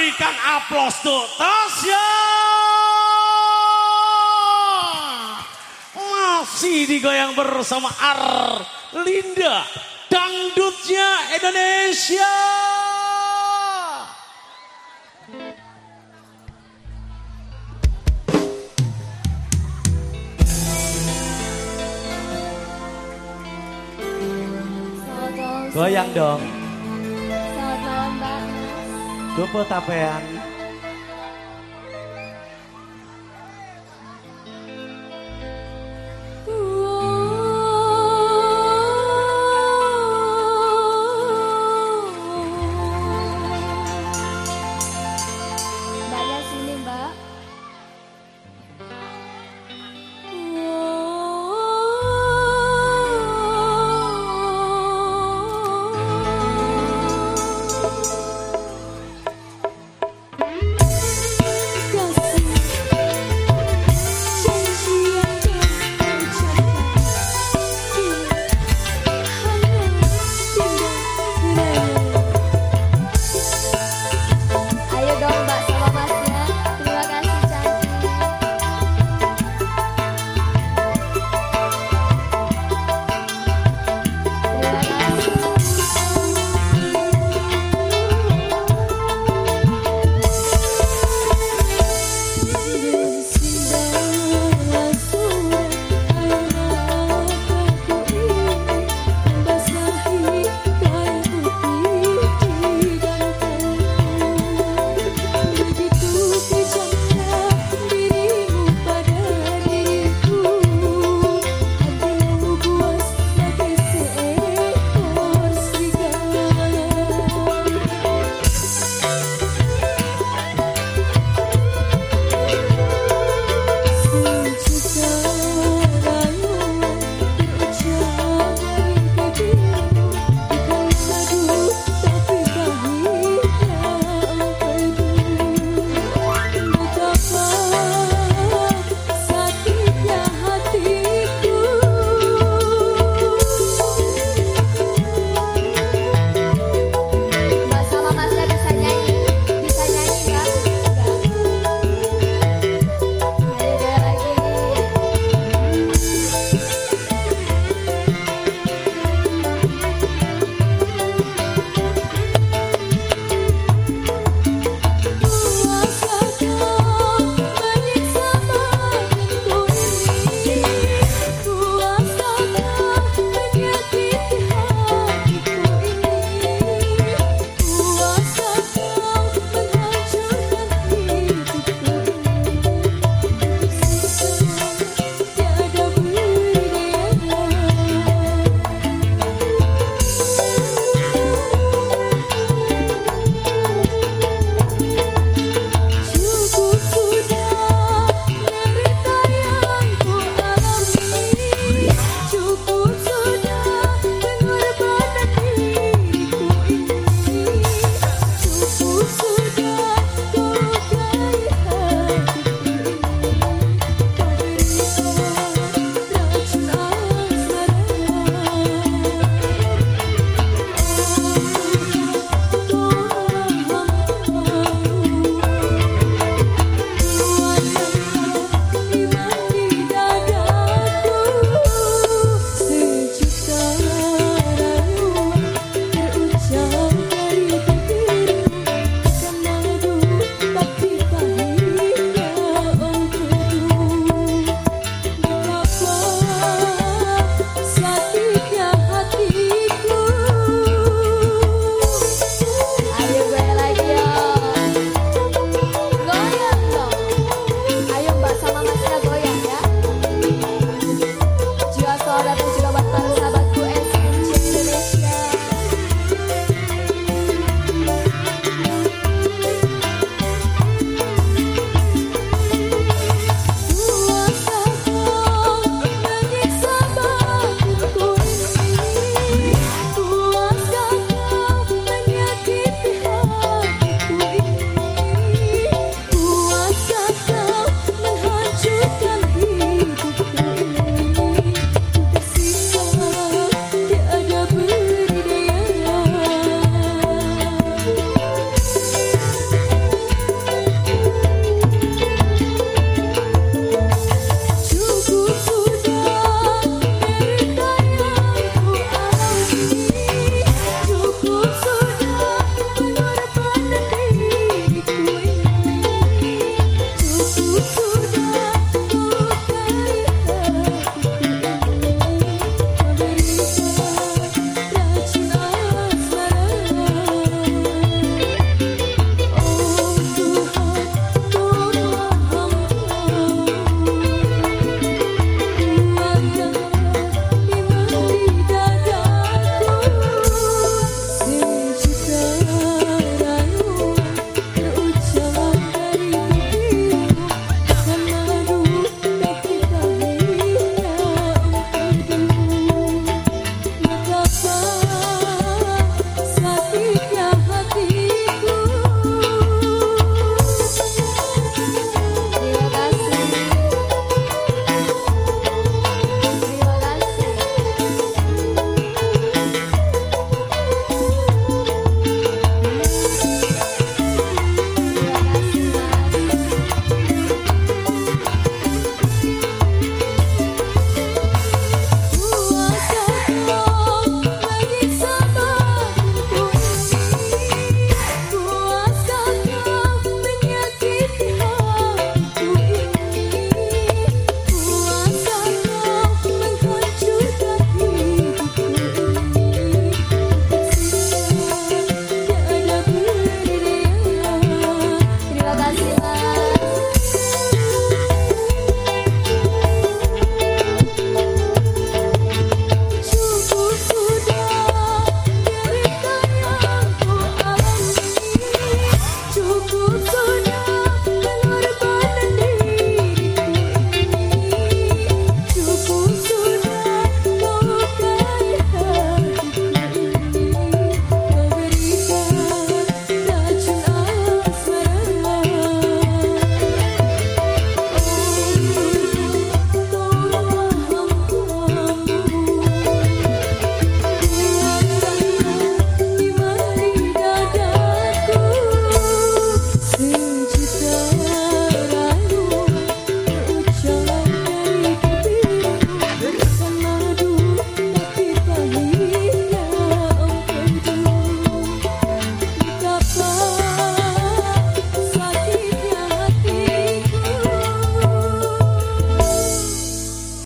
berikan aplaus untuk Tasya. Masih digoyang bersama Arlinda, dangdutnya Indonesia. Goyang dong. Dupo tapean.